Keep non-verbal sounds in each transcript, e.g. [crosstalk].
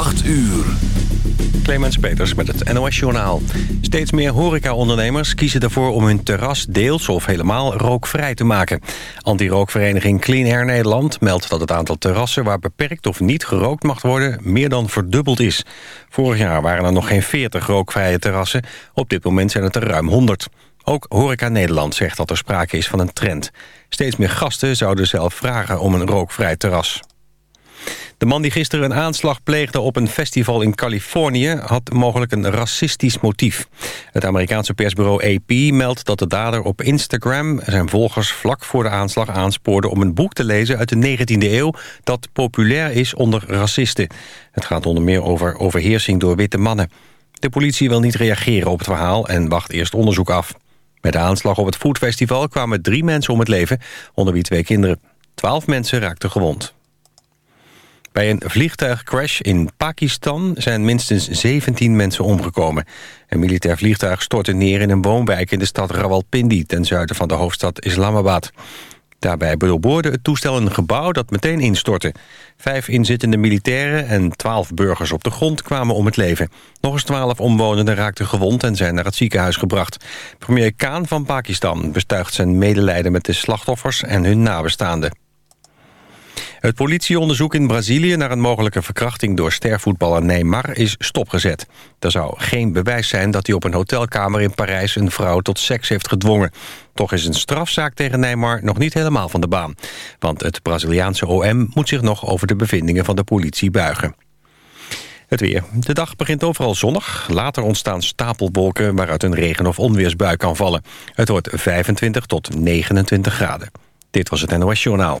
8 uur. Clemens Peters met het NOS-journaal. Steeds meer horecaondernemers kiezen ervoor om hun terras deels of helemaal rookvrij te maken. Anti-rookvereniging Clean Air Nederland meldt dat het aantal terrassen... waar beperkt of niet gerookt mag worden, meer dan verdubbeld is. Vorig jaar waren er nog geen 40 rookvrije terrassen. Op dit moment zijn het er ruim 100. Ook Horeca Nederland zegt dat er sprake is van een trend. Steeds meer gasten zouden zelf vragen om een rookvrij terras. De man die gisteren een aanslag pleegde op een festival in Californië... had mogelijk een racistisch motief. Het Amerikaanse persbureau AP meldt dat de dader op Instagram... zijn volgers vlak voor de aanslag aanspoorde om een boek te lezen uit de 19e eeuw... dat populair is onder racisten. Het gaat onder meer over overheersing door witte mannen. De politie wil niet reageren op het verhaal en wacht eerst onderzoek af. Met de aanslag op het Foodfestival kwamen drie mensen om het leven... onder wie twee kinderen. Twaalf mensen raakten gewond. Bij een vliegtuigcrash in Pakistan zijn minstens 17 mensen omgekomen. Een militair vliegtuig stortte neer in een woonwijk in de stad Rawalpindi... ten zuiden van de hoofdstad Islamabad. Daarbij doorboorde het toestel een gebouw dat meteen instortte. Vijf inzittende militairen en twaalf burgers op de grond kwamen om het leven. Nog eens twaalf omwonenden raakten gewond en zijn naar het ziekenhuis gebracht. Premier Khan van Pakistan bestuigt zijn medelijden met de slachtoffers en hun nabestaanden. Het politieonderzoek in Brazilië naar een mogelijke verkrachting door stervoetballer Neymar is stopgezet. Er zou geen bewijs zijn dat hij op een hotelkamer in Parijs een vrouw tot seks heeft gedwongen. Toch is een strafzaak tegen Neymar nog niet helemaal van de baan. Want het Braziliaanse OM moet zich nog over de bevindingen van de politie buigen. Het weer. De dag begint overal zonnig. Later ontstaan stapelwolken waaruit een regen- of onweersbui kan vallen. Het wordt 25 tot 29 graden. Dit was het NOS Journaal.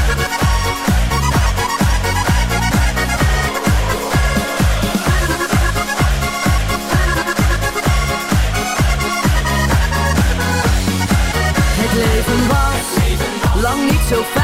Was lang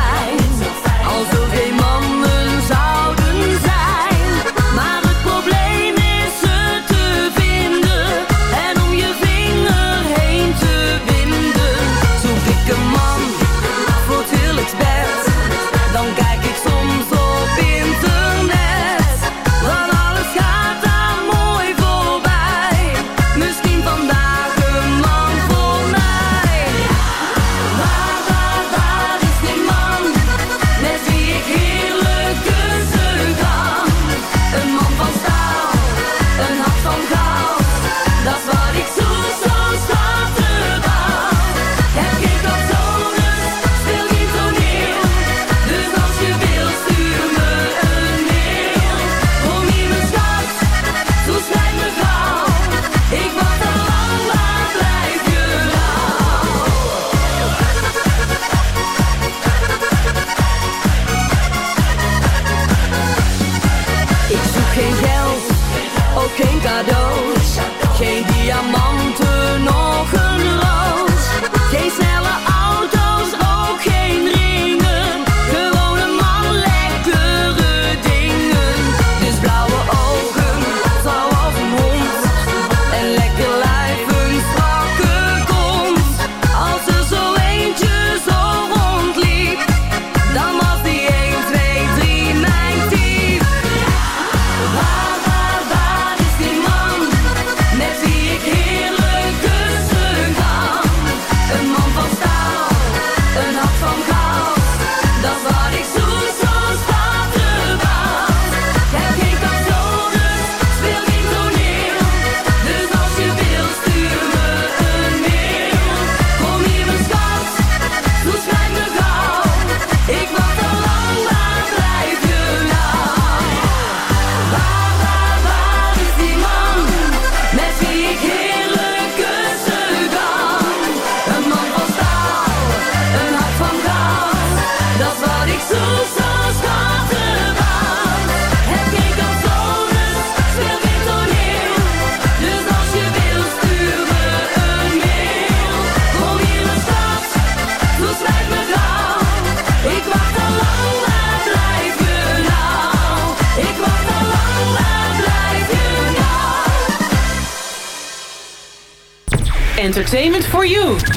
you.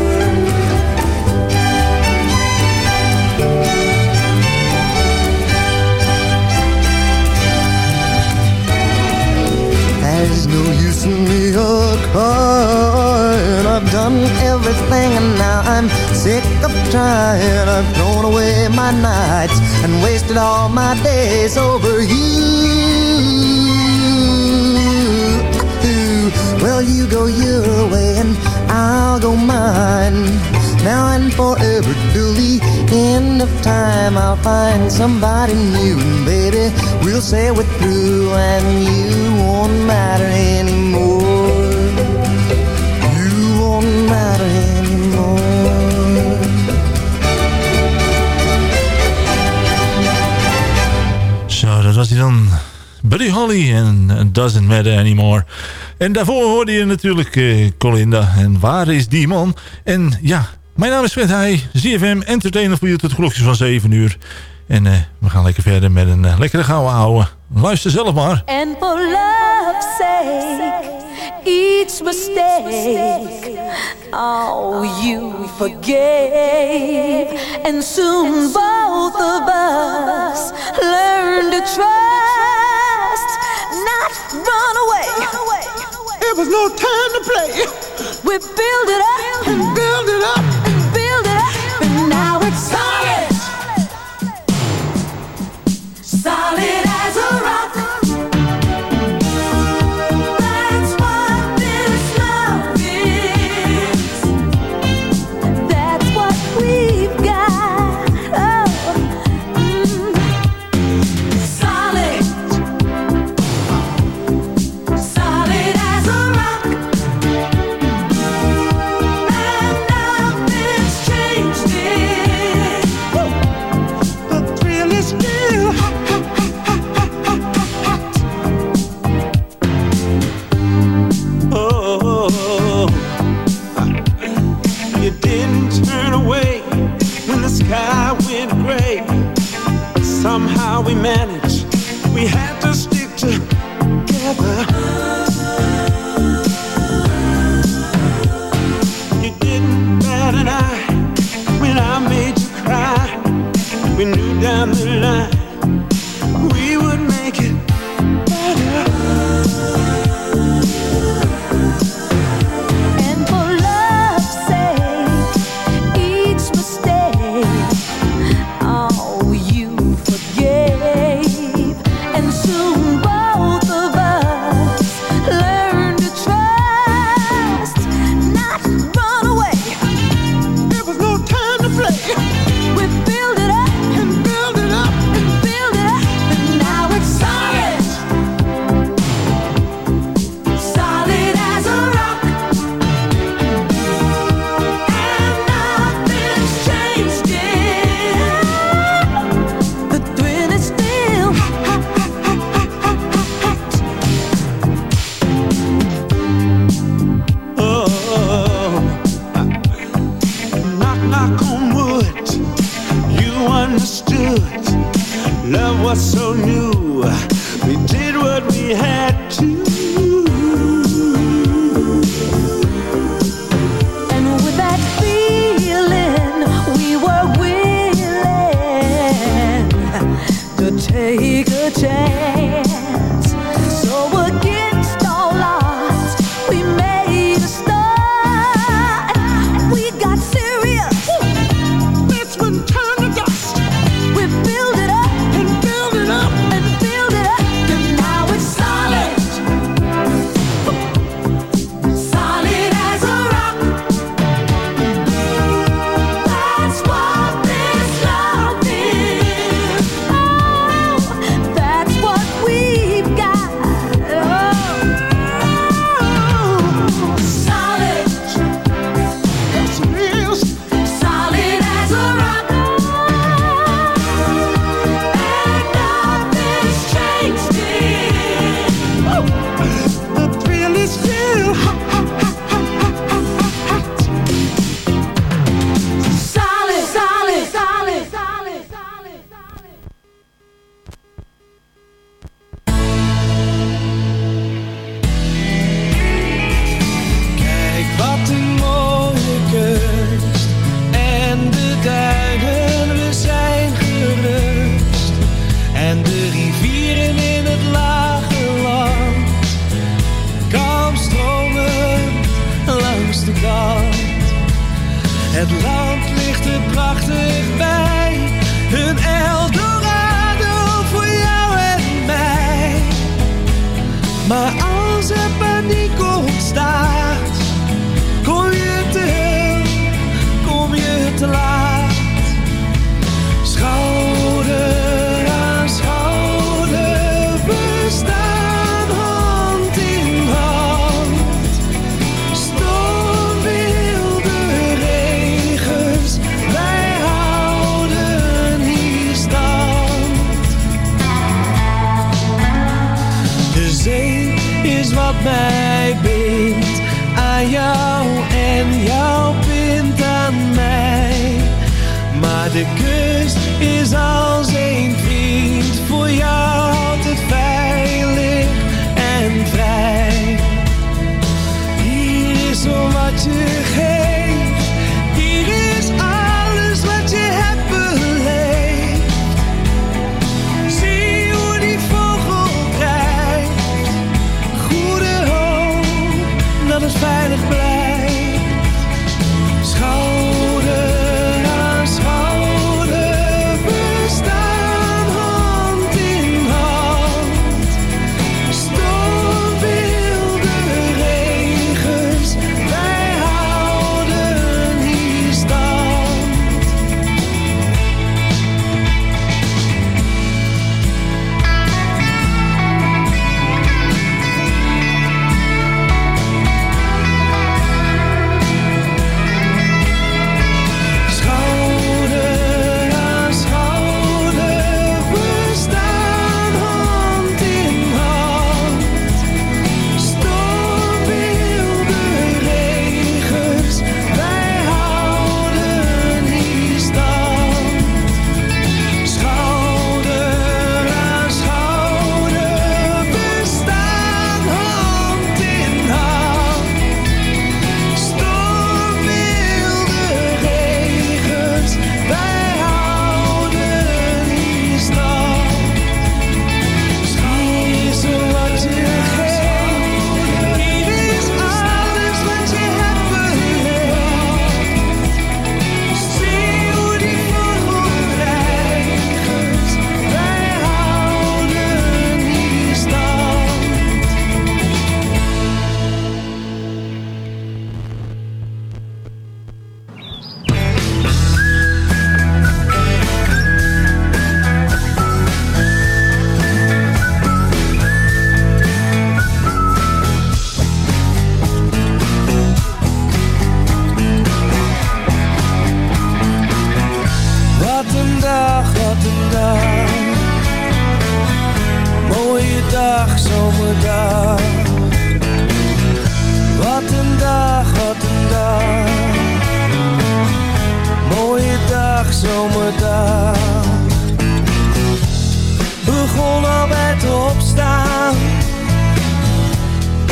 Me a crying. I've done everything and now I'm sick of trying. I've thrown away my nights and wasted all my days over you. Well, you go your way and I'll go mine. Now and forever till the end of time, I'll find somebody new, and baby, we'll say we're through, and you won't matter anymore. You won't matter anymore. Zo, dat was hij dan. Buddy Holly en Doesn't Matter Anymore. En daarvoor hoorde je natuurlijk eh, Colinda. En waar is die man? En ja, mijn naam is Fred Heij. ZFM Entertainer voor je tot klokjes van 7 uur. En eh, we gaan lekker verder met een eh, lekkere gouden ouwe. Luister zelf maar. And for love's sake, each mistake, oh, you forgave. And soon both of us learn to trust, not run away. It was no time to play. We build it up and build it up and build it up, and now it's solid. we met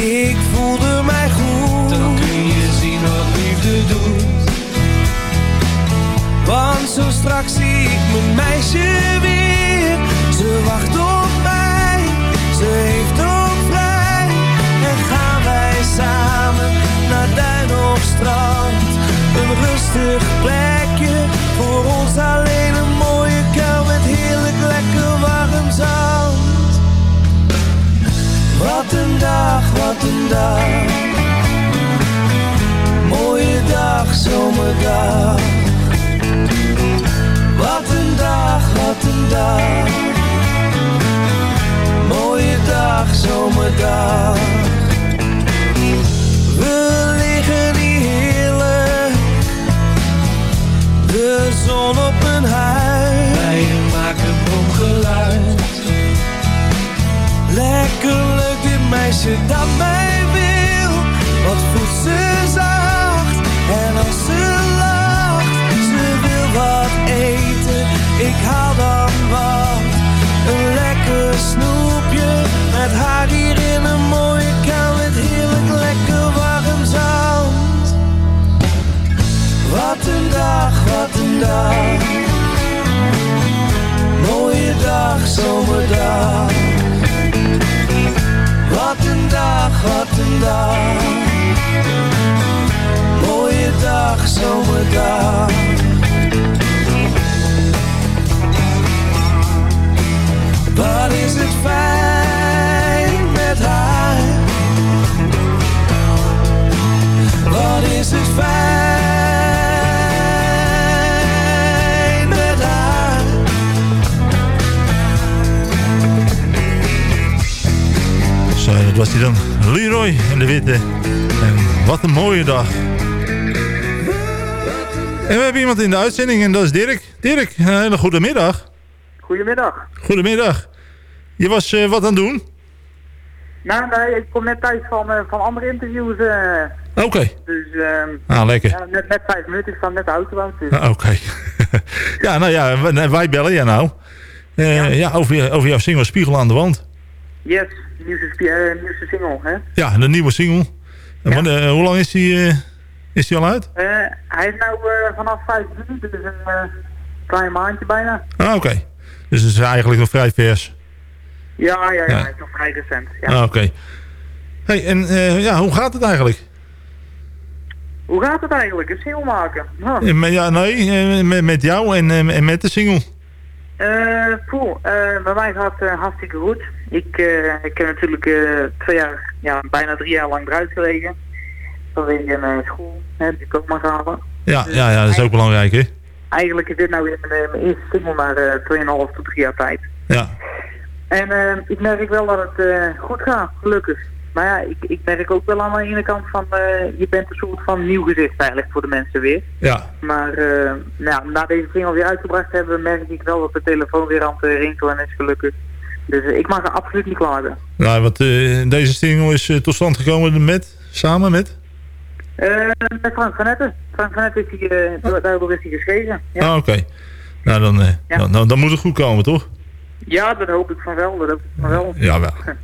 Ik voelde mij goed. Dan kun je zien wat liefde doet. Want zo straks zie ik mijn meisje weer. Ze wacht op mij, ze heeft ook vrij. En gaan wij samen naar duin of strand, een rustig plek wat een dag. Mooie dag, zomerdag. Wat een dag, wat een dag. Mooie dag, zomerdag. We liggen hier heerlijk. De zon op dit meisje dat mij wil. Wat voelt ze zacht. En als ze lacht. Ze wil wat eten. Ik haal dan wat. Een lekker snoepje. Met haar hier in een mooie kou. Met heerlijk lekker warm zand. Wat een dag, wat een dag. Mooie dag, zomerdag. Dag, wat een dag. Mooie dag, zomerdag. Wat is het fijn met haar? Wat is het fijn was hij dan. Leroy en de Witte. En wat een mooie dag. En we hebben iemand in de uitzending en dat is Dirk. Dirk, een hele goede middag. Goedemiddag. Goedemiddag. Je was eh, wat aan het doen? Nou, nee, ik kom net thuis van, eh, van andere interviews. eh Oké. dus ehm Ah, lekker. ja, net, net vijf minuten, ik sta net de auto. Dus. Ah, Oké. [laughs] ja, nou ja, wij- wij bellen je nou. Eh, ja. over, je- over jouw single Spiegel aan de Wand. Yes, nieuwste, eh, nieuwste single, hè. Ja, de nieuwe single. En wanneer- eh, hoe lang is die, eh, is die al uit? Hij is nou vanaf 5 juni, dus een klein maandje bijna. Ah, oké. Dus het is eigenlijk nog vrij vers. Ja, ja, ja, Ja. is nog vrij recent. Ja. Ah, oké. Hey, en ja, hoe gaat het eigenlijk? Hoe gaat het eigenlijk, een single maken? Huh. Met- Ja, nee, met, met jou en, en met de single. Eh, poeh, eh, bij mij gaat het eh, hartstikke goed. Ik, eh, ik heb natuurlijk eh, twee jaar, ja, bijna drie jaar lang eruit gelegen. Vanwege mijn school, hè, die ik ook mag halen. Ja, ja, ja, dat is ook belangrijk, hè? Eigenlijk is dit nou weer mijn, eh, mijn eerste single na eh 2,5 tot 3 jaar tijd. Ja. En eh, ik merk wel dat het eh, goed gaat, gelukkig. Maar ja, ik, ik merk ook wel aan de ene kant van, eh, je bent een soort van nieuw gezicht eigenlijk voor de mensen weer. Ja. Maar eh, nou, ja, na deze single weer uitgebracht hebben, merk ik wel dat de telefoon weer aan het rinkelen is, gelukkig. Dus eh, ik mag er absoluut niet klagen. Nou, want eh, deze single is eh, tot stand gekomen met, samen met? Met Frank van Etten. Frank van Etten is hij, eh, daardoor is hij geschreven. Ja. Ah, oké. Nou, dan, eh, dan, dan, dan moet het goed komen, toch? ja, dat hoop ik van wel. Dat hoop ik van wel. Ja, wel. [laughs]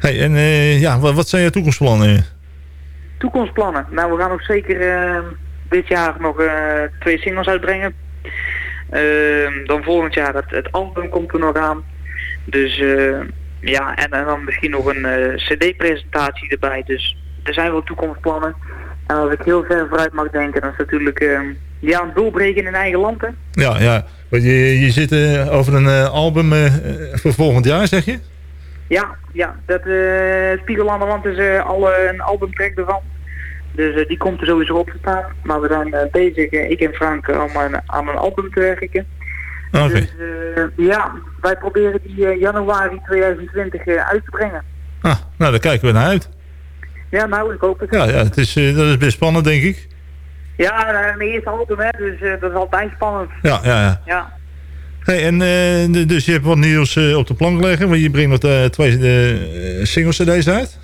Hey, en ja, wat, wat zijn jouw toekomstplannen? Toekomstplannen. Nou, we gaan ook zeker eh, dit jaar nog twee singles uitbrengen. Ehm, dan volgend jaar het, het album komt er nog aan. Dus eh, ja, en, en dan misschien nog een eh, cd-presentatie erbij. Dus er zijn wel toekomstplannen. En als ik heel ver vooruit mag denken, dan is natuurlijk eh, ja, een doorbreken in eigen land. Hè? Ja, ja. Want je, je zit eh, over een album voor volgend jaar, zeg je? Ja, ja, dat Spiegel aan de Wand is al een albumtrack ervan. Dus die komt er sowieso op te staan. Maar we zijn bezig, ik en Frank, om aan, aan een album te werken. Dus eh, ja, wij proberen die eh, januari 2020 eh, uit te brengen. Ah, nou, daar kijken we naar uit. Ja, nou, ik hoop het. Ja, ja het is, dat is best spannend, denk ik. Ja, mijn eerste album, hè, dus dat is altijd spannend. Ja, ja, ja. Ja. Hey, en dus je hebt wat nieuws op de plank leggen, want je brengt nog twee singles cd's uit.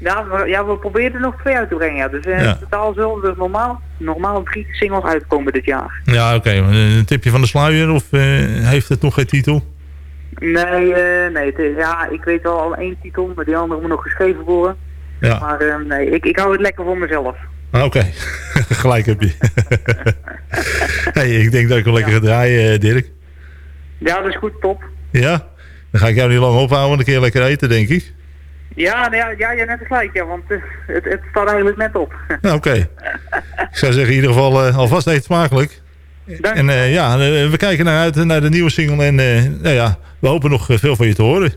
Ja, we, ja, we proberen er nog twee uit te brengen. Ja. Dus eh Ja. in totaal zullen er normaal, normaal drie singles uitkomen dit jaar. Ja, oké. eh, Een tipje van de sluier of eh, heeft het nog geen titel? Nee, nee het is- ja, ik weet wel al één titel, maar die andere moet nog geschreven worden. Ja. Maar nee, ik, ik hou het lekker voor mezelf. Ah, Oké, [laughs] gelijk heb je. [laughs] hey, ik denk dat ik wel lekker ga draaien, Dirk. Ja, dat is goed, top. Ja? Dan ga ik jou niet lang ophouden, kun je lekker eten, denk ik. Ja, nee, ja, ja, net gelijk, ja, want eh, het, het staat eigenlijk net op. [laughs] Nou, oké. ik zou zeggen, in ieder geval eh, alvast eet smakelijk. Dank En eh, ja, we kijken naar uit naar de nieuwe single. En nou ja, we hopen nog veel van je te horen.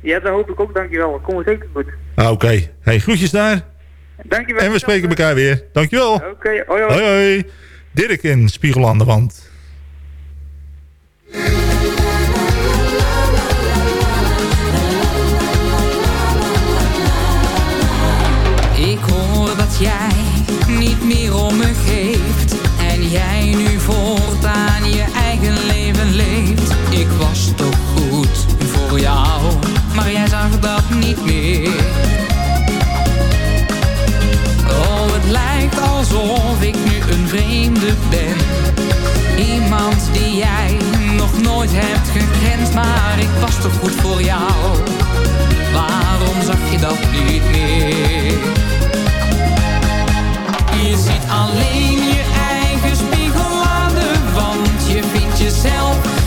Ja, dat hoop ik ook, dankjewel. Dat komt zeker goed. Ah, oké. Hey, groetjes daar. Dankjewel. En we spreken elkaar weer. Dankjewel. Oké, hoi hoi. Hoi hoi. Dirk in Spiegel aan de wand. Jij niet meer om me geeft. En jij nu voortaan je eigen leven leeft. Ik was toch goed voor jou Maar jij zag dat niet meer. Oh, het lijkt alsof ik nu een vreemde ben. Iemand die jij nog nooit hebt gekend Maar ik was toch goed voor jou. Waarom zag je dat niet meer? Je ziet alleen je eigen spiegel aan de wand. Je vindt jezelf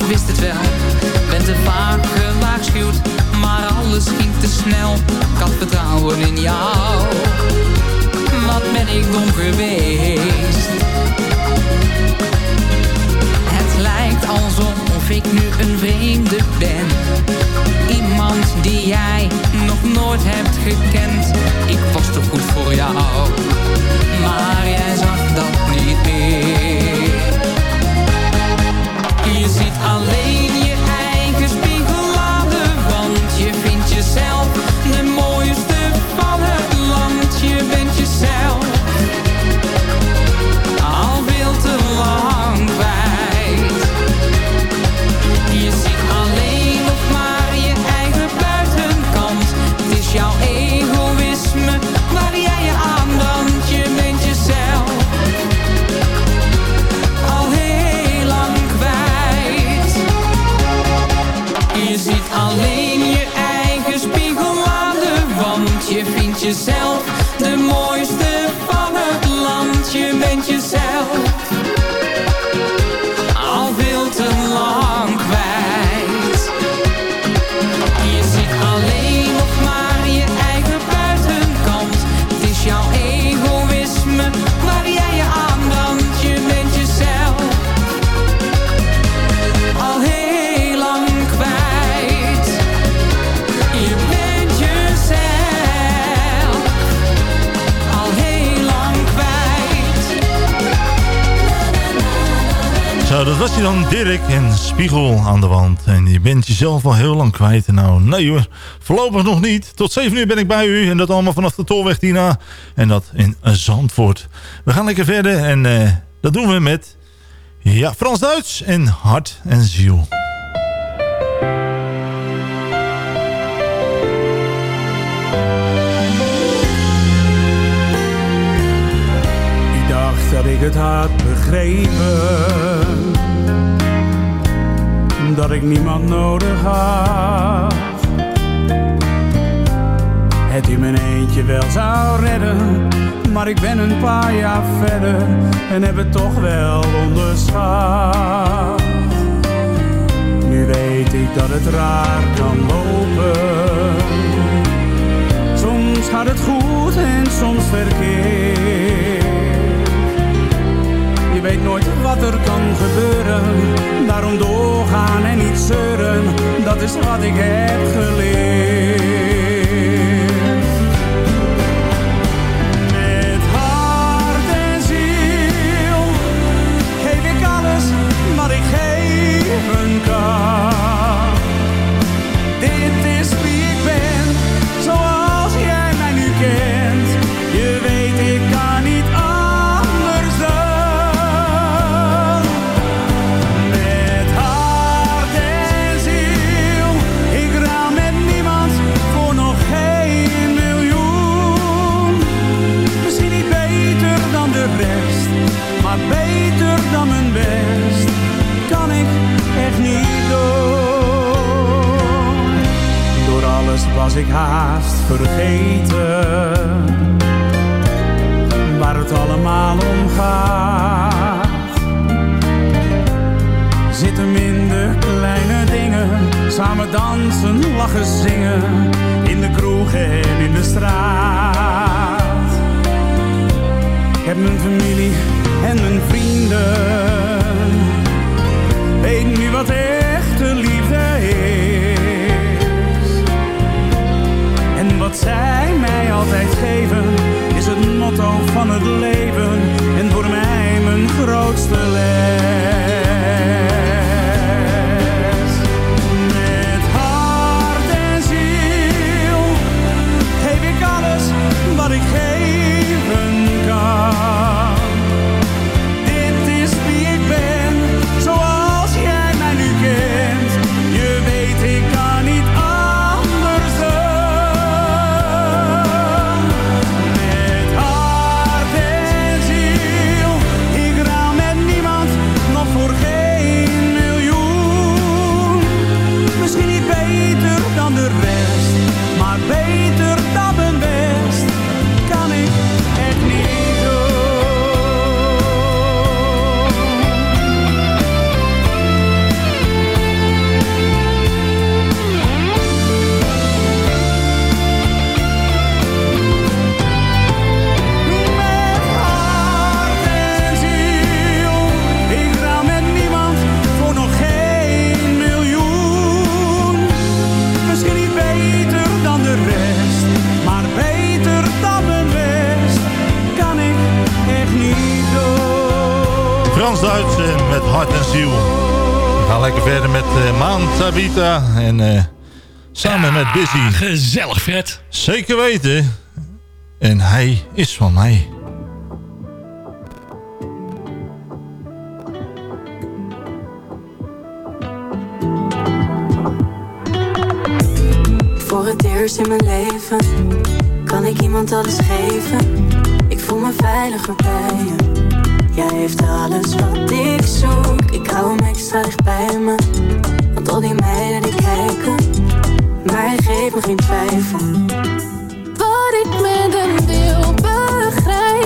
ik wist het wel. Ben te vaak gewaarschuwd, maar alles ging te snel. Ik had vertrouwen in jou. Wat ben ik dom geweest? Het lijkt alsof ik nu een vreemde ben. Iemand die jij nog nooit hebt gekend. Ik was toch goed voor jou, Spiegel aan de wand. En je bent jezelf al heel lang kwijt. Nou, nee hoor, voorlopig nog niet. Tot 7 uur ben ik bij u en dat allemaal vanaf de Tolweg Tina. En dat in Zandvoort. We gaan lekker verder en eh, dat doen we met ja, Frans-Duits en Hart en Ziel. Ik dacht dat ik het had begrepen Dat ik niemand nodig had. Het in mijn eentje wel zou redden Maar ik ben een paar jaar verder En heb het toch wel onderschat. Nu weet ik dat het raar kan lopen. Soms gaat het goed en soms verkeerd. Weet nooit wat er kan gebeuren. Daarom doorgaan en niet zeuren, dat is wat ik heb geleerd. Met hart en ziel geef ik alles wat ik geven kan. was ik haast vergeten waar het allemaal om gaat. Zitten in de kleine dingen, samen dansen, lachen, zingen, in de kroeg en in de straat. Ik heb mijn familie en mijn vrienden, weet nu wat ik zij mij altijd geven, is het motto van het leven. En eh, samen met Busy. Gezellig, Fred. Zeker weten. En hij is van mij. Voor het eerst in mijn leven kan ik iemand alles geven. Ik voel me veiliger bij Ik geeft me geen twijfel. Wat ik met een wil begrijp.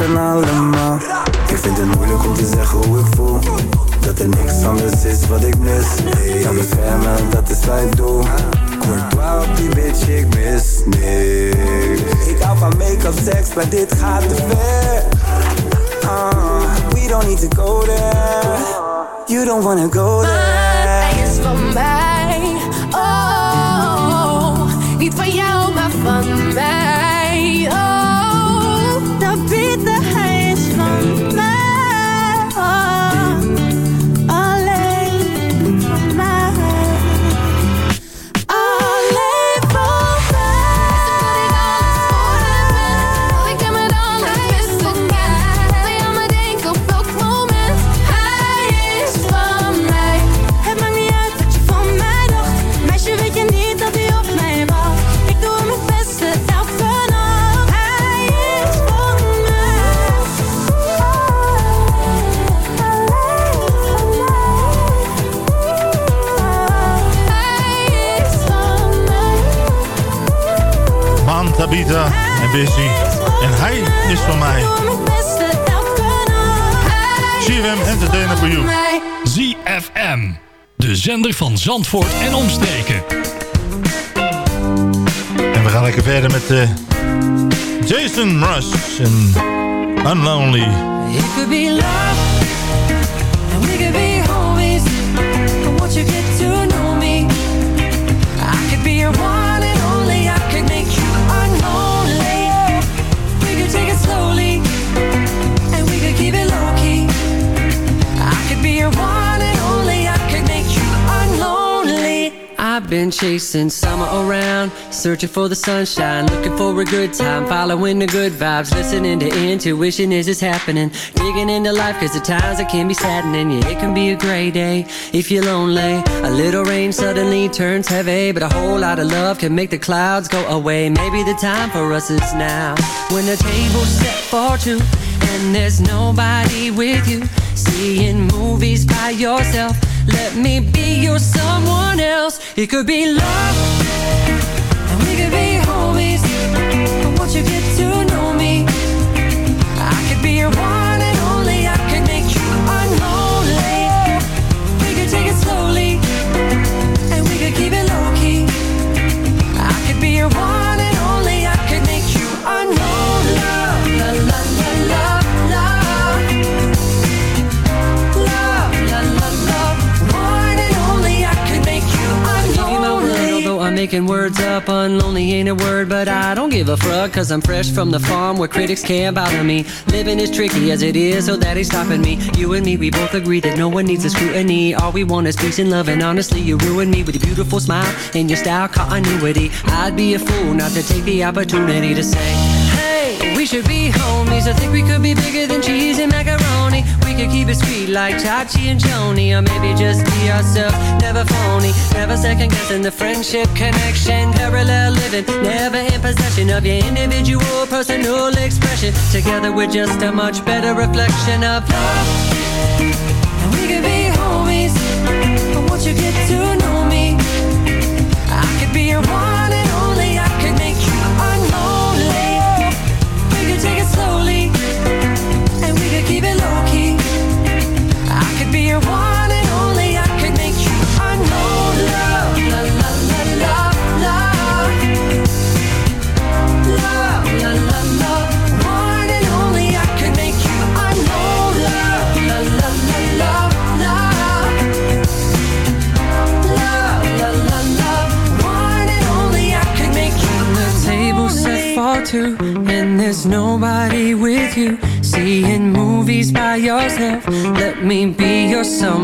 Ik vind het moeilijk om te zeggen hoe ik voel. Dat er niks anders is wat ik mis. Nee, aan beschermen, dat is wat ik doe. Courtois op die bitch, ik mis niks. Ik hou van make-up, seks, maar dit gaat te ver. Ah, we don't need to go there. You don't wanna go there. Maar hij is van mij. Oh, niet van jou, maar van mij busy. En hij is van mij. CFM Entertainer for You. ZFM. De zender van Zandvoort en omstreken. En we gaan lekker verder met uh, Jason Mraz en Unlonely. It could be love, been chasing summer around, searching for the sunshine, looking for a good time, following the good vibes, listening to intuition. As it's happening, digging into life cause the times it can be saddening, yeah it can be a gray day if you're lonely, a little rain suddenly turns heavy, but a whole lot of love can make the clouds go away, maybe the time for us is now, when the table's set for two, and there's nobody with you, seeing movies by yourself, let me be your someone else. It could be love, and we could be making words up, unlonely ain't a word, but I don't give a fuck, cause I'm fresh from the farm where critics can't bother me. Living is tricky as it is, so that ain't stopping me. You and me, we both agree that no one needs a scrutiny. All we want is peace and love, and honestly, you ruin me with your beautiful smile and your style continuity. I'd be a fool not to take the opportunity to say, we should be homies. I think we could be bigger than cheese and macaroni. We could keep it sweet like Chachi and Joni, or maybe just be ourselves, never phony, never second guessing the friendship connection, parallel living, never in possession of your individual personal expression. Together we're just a much better reflection of love. And we could be homies, once you get to know me, I could be your one take it slowly,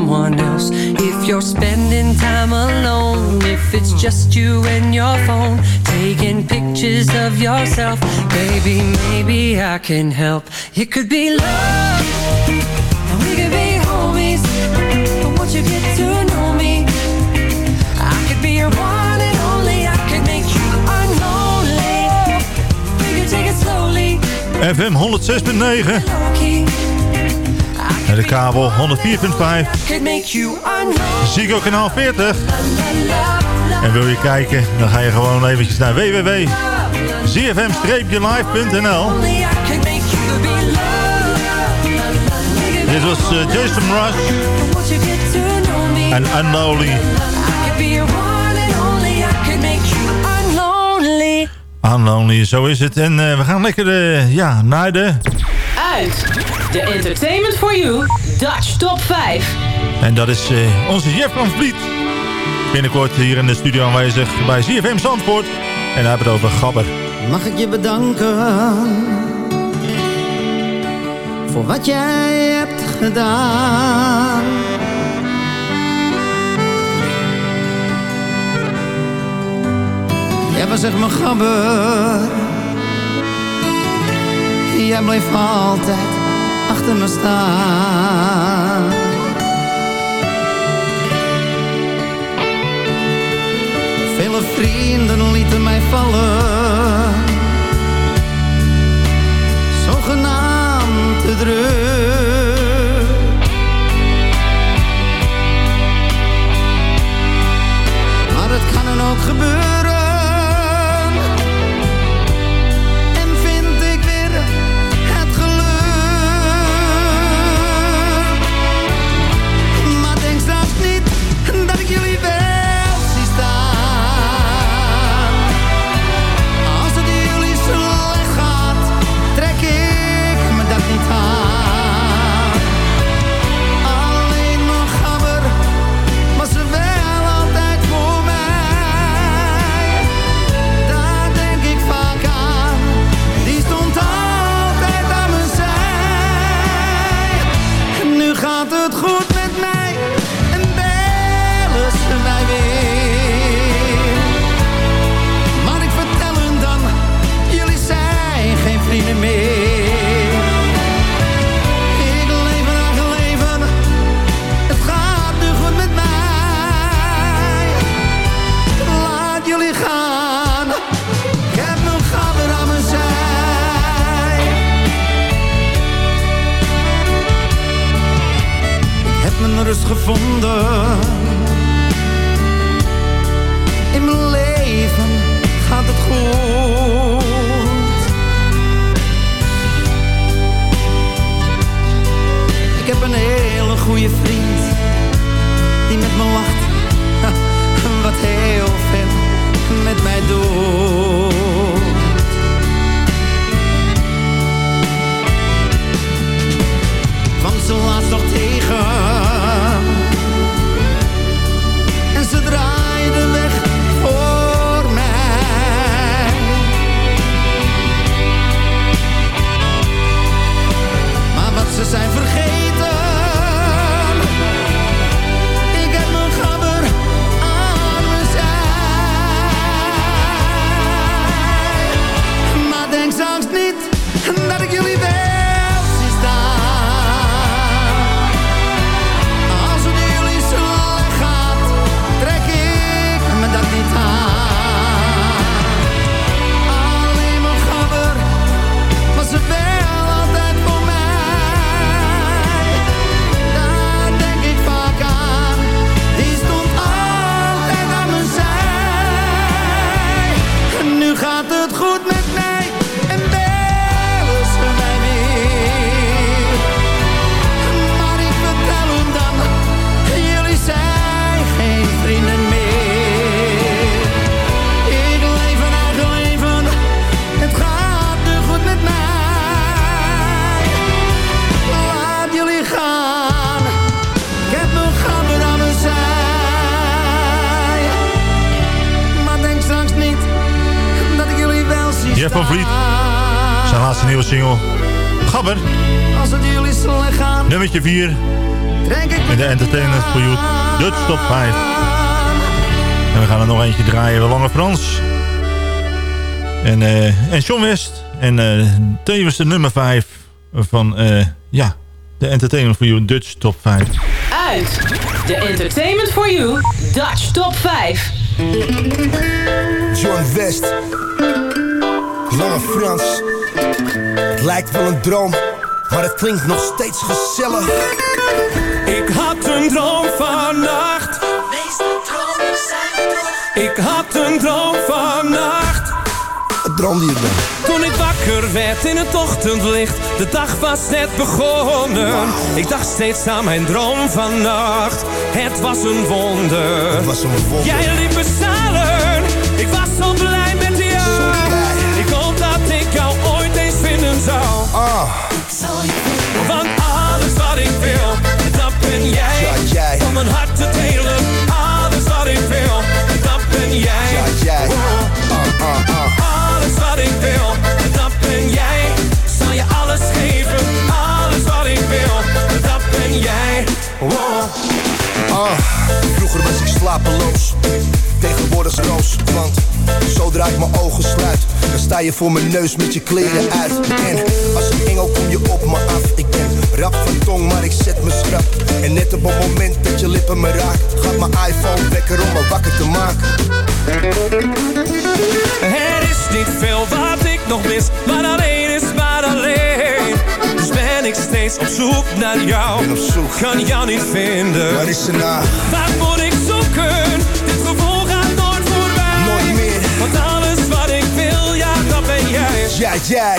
someone else. If you're spending time alone, if it's just you and your phone, taking pictures of yourself, baby, maybe I can help. It could be love, and we could be homies. But once you get to know me, I could be your one and only. I could make you unlonely. We could take it slowly. FM 106.9. En de kabel 104.5. Could make you unlonely. Ziggo kanaal 40. En wil je kijken, dan ga je gewoon eventjes naar www.zfm-live.nl Dit was uh, Jason Rush en Unlonely. Unlonely, zo is het. En uh, we gaan lekker uh, ja, naar de... Uit de Entertainment for You Dutch Top 5. En dat is uh, onze Jeff van Vliet. Binnenkort hier in de studio aanwezig bij ZFM Zandvoort. En hij hebben het over Gabber. Mag ik je bedanken voor wat jij hebt gedaan. Jij was echt mijn gabber. Jij bleef altijd achter me staan. Vele vrienden lieten mij vallen. Zogenaamd te druk. Maar het kan dan ook gebeuren. Gevonden. In mijn leven gaat het goed. Ik heb een hele goede vriend die met me lacht. [laughs] Wat heel veel met mij doet. Van Vliet. Zijn laatste nieuwe single. Gabber, Als het jullie slecht gaat, nummertje 4 denk ik in de Entertainment for You Dutch Top 5. En we gaan er nog eentje draaien, de Lange Frans. En, eh en John West. En eh tevens de nummer 5 van, eh, ja, de Entertainment for You Dutch Top 5. Uit de Entertainment for You Dutch Top 5. John West. Lange Frans. Het lijkt wel een droom, maar het klinkt nog steeds gezellig. Ik had een droom vannacht. Ik had een droom vannacht. Wat droomde je dan? Toen ik wakker werd in het ochtendlicht, de dag was net begonnen. Ik dacht steeds aan mijn droom vannacht. Het was een wonder. Het was een wonder. Jij liep me zalen. Ik was zo blij met jou. Ah. Want alles wat ik wil, dat ben jij. Ja, jij. Om mijn hart te delen. Alles wat ik wil, dat ben jij. Ja, jij. Oh. Ah, ah, ah. Alles wat ik wil, dat ben jij. Zal je alles geven, alles wat ik wil, dat ben jij. Wow. Ah, vroeger was ik slapeloos. Tegenwoordig is roos, want zodra ik mijn ogen sluit, dan sta je voor mijn neus met je kleren uit. En als een engel kom je op me af. Ik ben rap van tong, maar ik zet me schrap. En net op het moment dat je lippen me raakt, gaat mijn iPhone wekker om me wakker te maken. Er is niet veel wat ik nog mis, maar alleen is maar alleen. Dus ben ik steeds op zoek naar jou. Ben op zoek. Kan jou niet vinden. Waar is ze nou? Waar moet ik zoeken? Want alles wat ik wil, ja, dat ben jij. Ja, jij.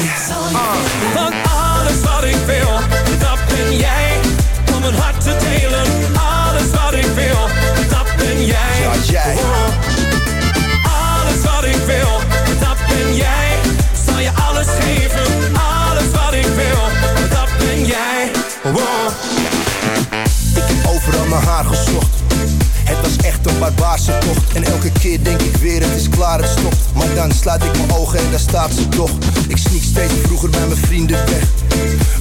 Ah. Want alles wat ik wil, dat ben jij. Om een hart En elke keer denk ik weer, het is klaar, het stopt. Maar dan sluit ik mijn ogen en daar staat ze toch. Ik sneak steeds vroeger bij mijn vrienden weg.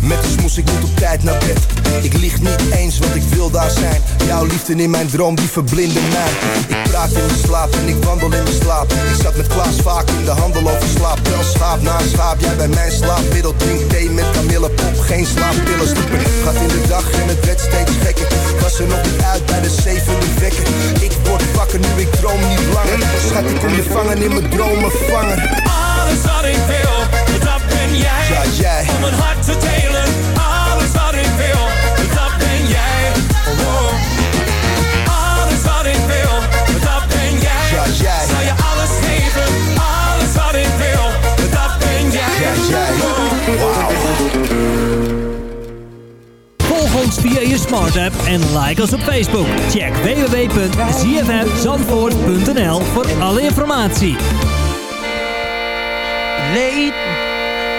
Met de smoes, ik moet op tijd naar bed. Ik lieg niet eens, want ik wil daar zijn. Jouw liefde in mijn droom, die verblindde mij. Ik praat in mijn slaap en ik wandel in mijn slaap. Ik zat met Klaas vaak in de handel over slaap. Wel schaap na schaap, jij bij mijn slaapmiddel. Drink thee met kamillepop, geen slaappillen. Stoppen gaat in de dag en het werd steeds gekker. Was er nog niet uit bij de zevende wekker. Ik word wakker nu, ik droom niet langer. Schat, ik kom je vangen in mijn dromen vangen. Alles wat ik jij. Om een hart te delen, alles wat ik wil, dat ben jij. Oh. Alles wat ik wil, dat ben jij. Ja, jij. Zou je alles geven, alles wat ik wil, dat ben jij. Ja, jij. Oh. Wow. Volg ons via je smart app en like ons op Facebook. Check www.zfmzandvoort.nl voor alle informatie. Late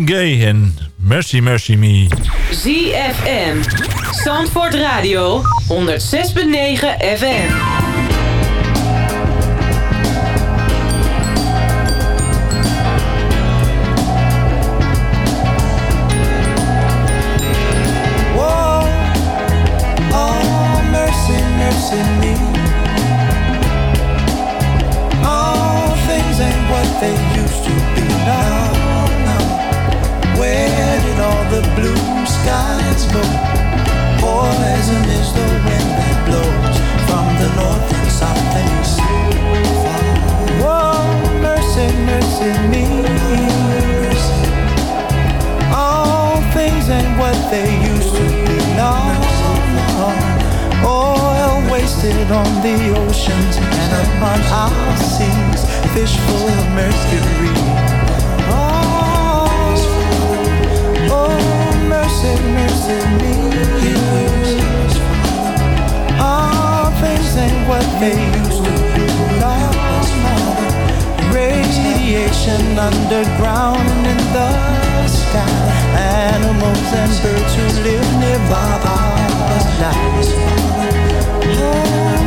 Marvin Gaye en Mercy Mercy Me. ZFM. Zandvoort Radio. 106.9 FM. Whoa, oh mercy, mercy me. All things ain't what they used to. Where did all the blue skies go? Poison is the wind that blows from the north and south and east. Whoa, mercy, mercy me. All things ain't what they used to be now. Oil wasted on the oceans and upon our seas, fish full of mercury. Oh, things ain't what they used to be. Radiation underground and in the sky. Animals and birds who live nearby. Oh,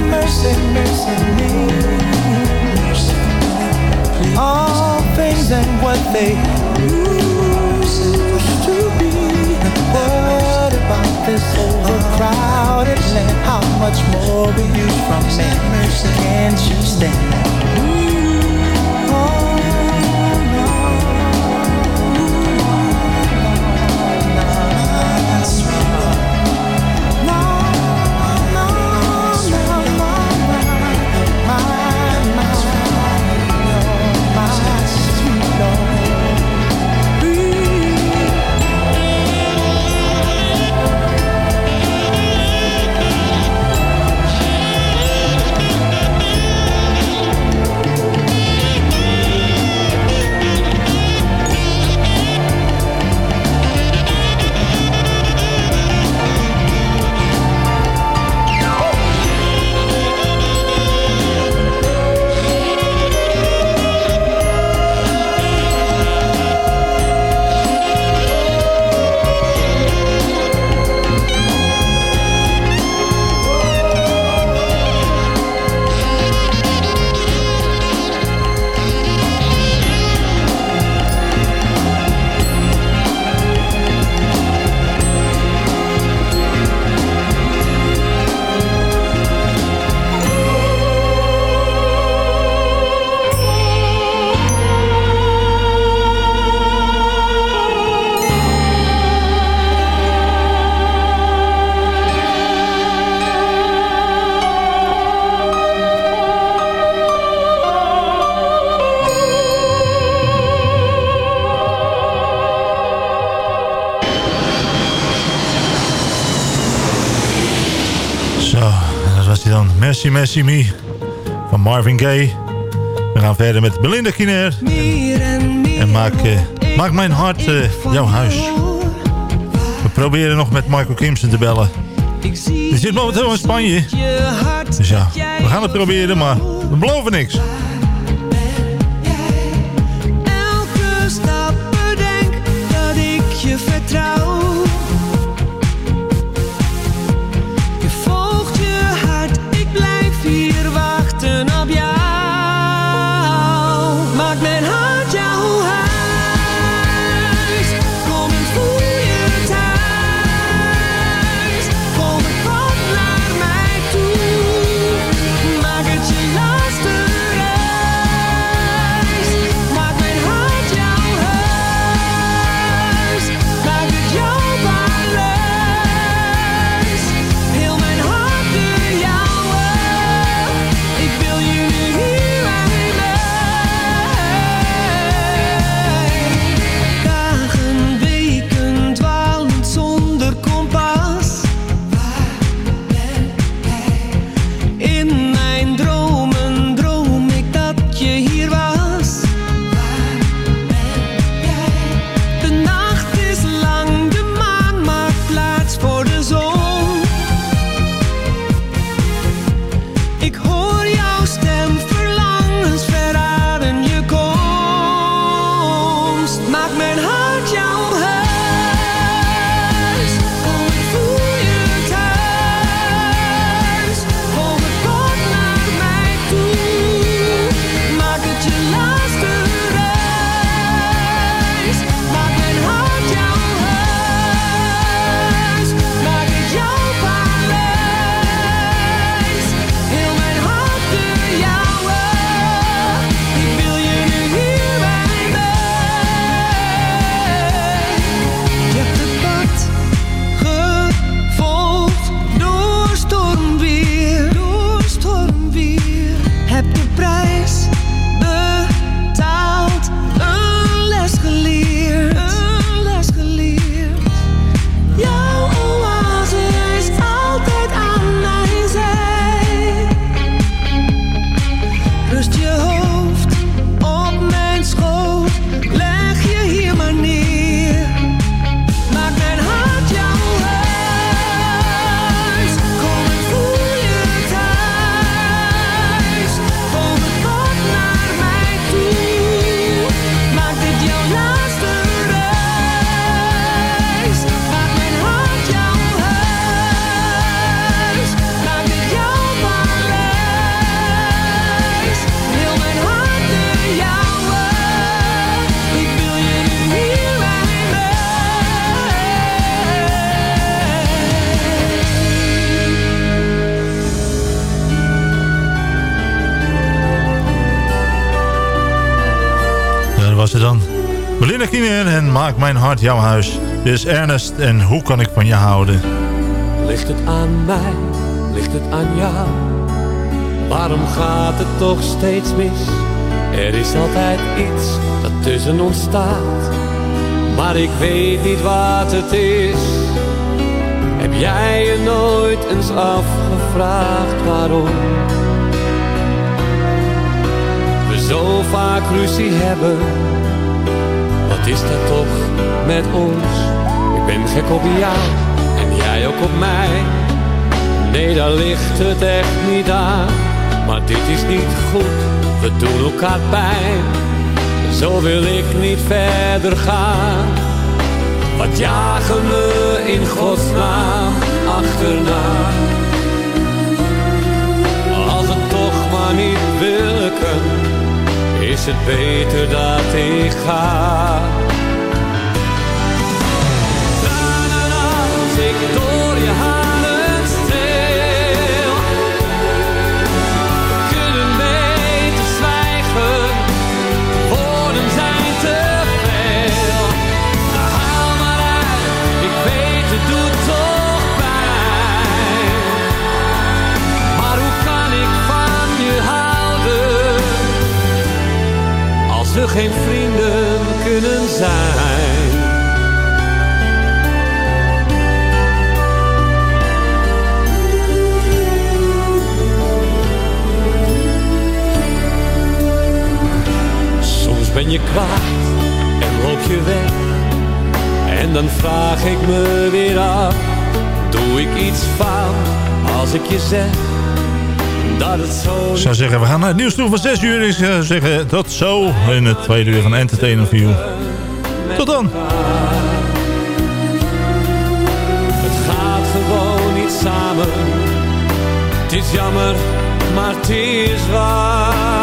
mercy, mercy me. Things ain't what they used to be. What about this overcrowded land? How much more will you from me? Can't you stand? Messi, Me van Marvin Gaye. We gaan verder met Belinda Kiner. En maak, eh, maak mijn hart eh, jouw huis. We proberen nog met Michael Kimson te bellen. Die zit momenteel in Spanje. Dus ja, we gaan het proberen, maar we beloven niks. Maak mijn hart jouw huis. Dit is Ernest en hoe kan ik van je houden? Ligt het aan mij? Ligt het aan jou? Waarom gaat het toch steeds mis? Er is altijd iets dat tussen ons staat. Maar ik weet niet wat het is. Heb jij je nooit eens afgevraagd waarom? We zo vaak ruzie hebben. Wat is dat toch met ons? Ik ben gek op jou en jij ook op mij. Nee, daar ligt het echt niet aan. Maar dit is niet goed, we doen elkaar pijn. Zo wil ik niet verder gaan. Wat jagen we in godsnaam achterna? Is het beter dat ik ga. Geen vrienden kunnen zijn? Soms ben je kwaad en loop je weg. En dan vraag ik me weer af, doe ik iets fout als ik je zeg Ik zou zeggen, we gaan naar het nieuws toe van 6 uur. Ik zou zeggen, tot zo in het tweede uur van Entertainer View. Tot dan. Het gaat gewoon niet samen. Het is jammer, maar het is waar.